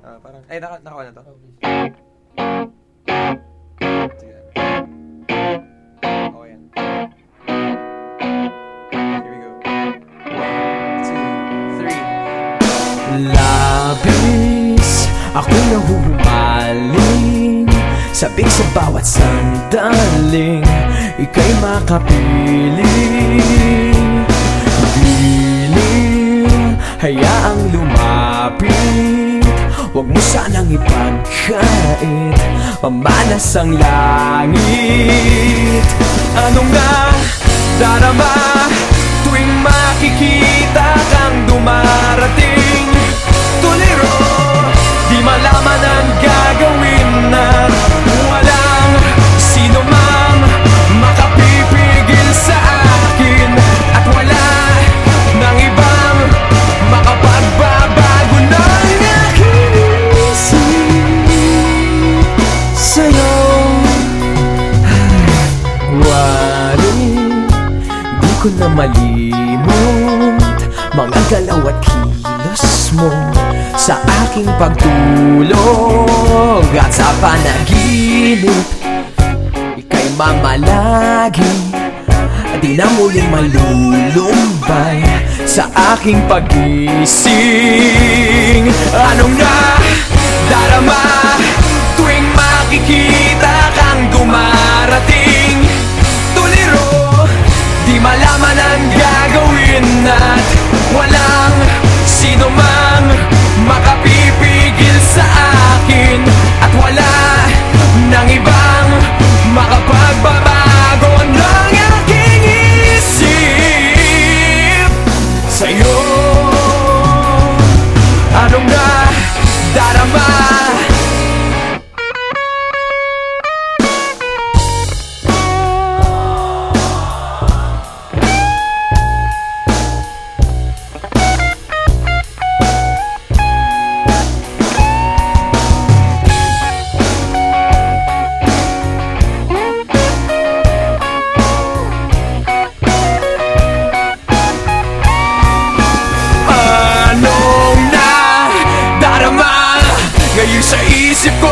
Ah, parang, ay, naka, naka na to? Oh. Sige. Okay yan. Here we go. One, two, three. Labis Ako'y nahuhumaling Sabik sa bawat sandaling Ika'y makapiling Piling Hayaang Huwag mo sanang ipagkait Mamanas ang langit. Ano nga darama Tuwing makikita ko na malimot Mga galaw at kilos mo Sa aking pagtulog. At sa panaginip Ika'y mamalagi. Di na muling malulumbay Sa aking pag-ising. Anong sa